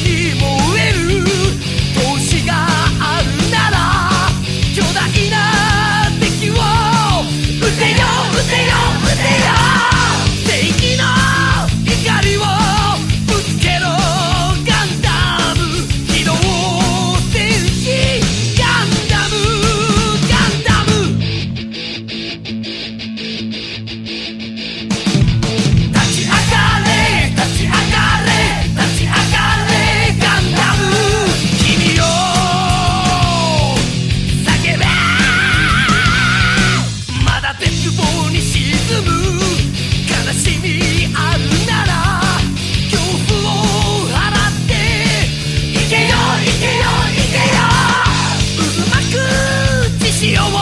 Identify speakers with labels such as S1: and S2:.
S1: be you want.